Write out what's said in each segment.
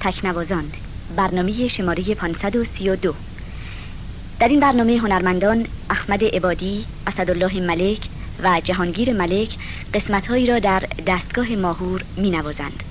تکنوازان برنامه شماره 532 در این برنامه هنرمندان احمد عبادی، اسدالله ملک و جهانگیر ملک قسمتهایی را در دستگاه ماهور می نوازند.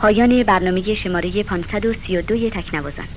پایان برنامه شماره 532 تکنوازان.